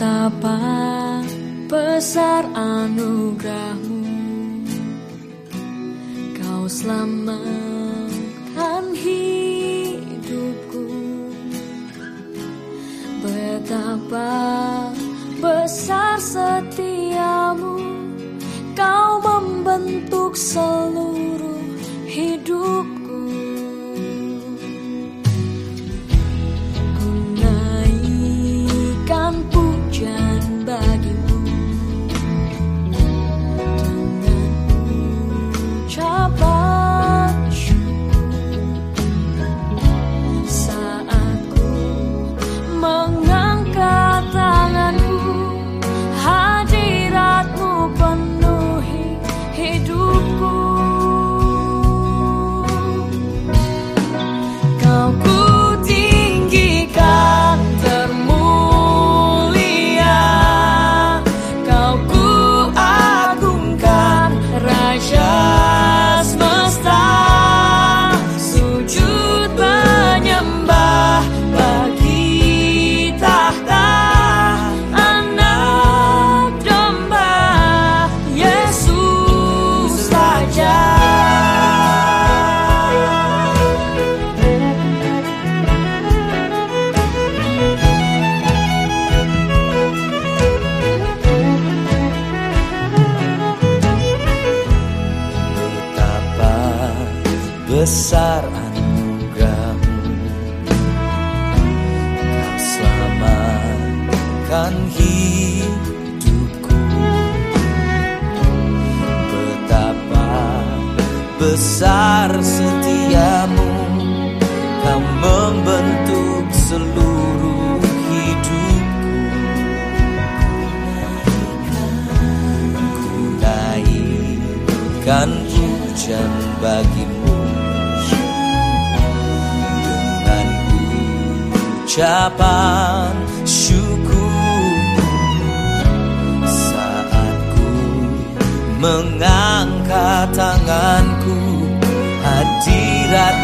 Betapa besar anugerahmu. Kau selamatkan hidupku. Betapa besar setiamu. Kau membentuk seluruh besar anugerahmu Kau selamatkan hidupku. Betapa besar setiamu Kau membentuk seluruh hidupku. Ku naikkan pujian bagimu ucapan syukur. Saat ku mengangkat tanganku Hadirat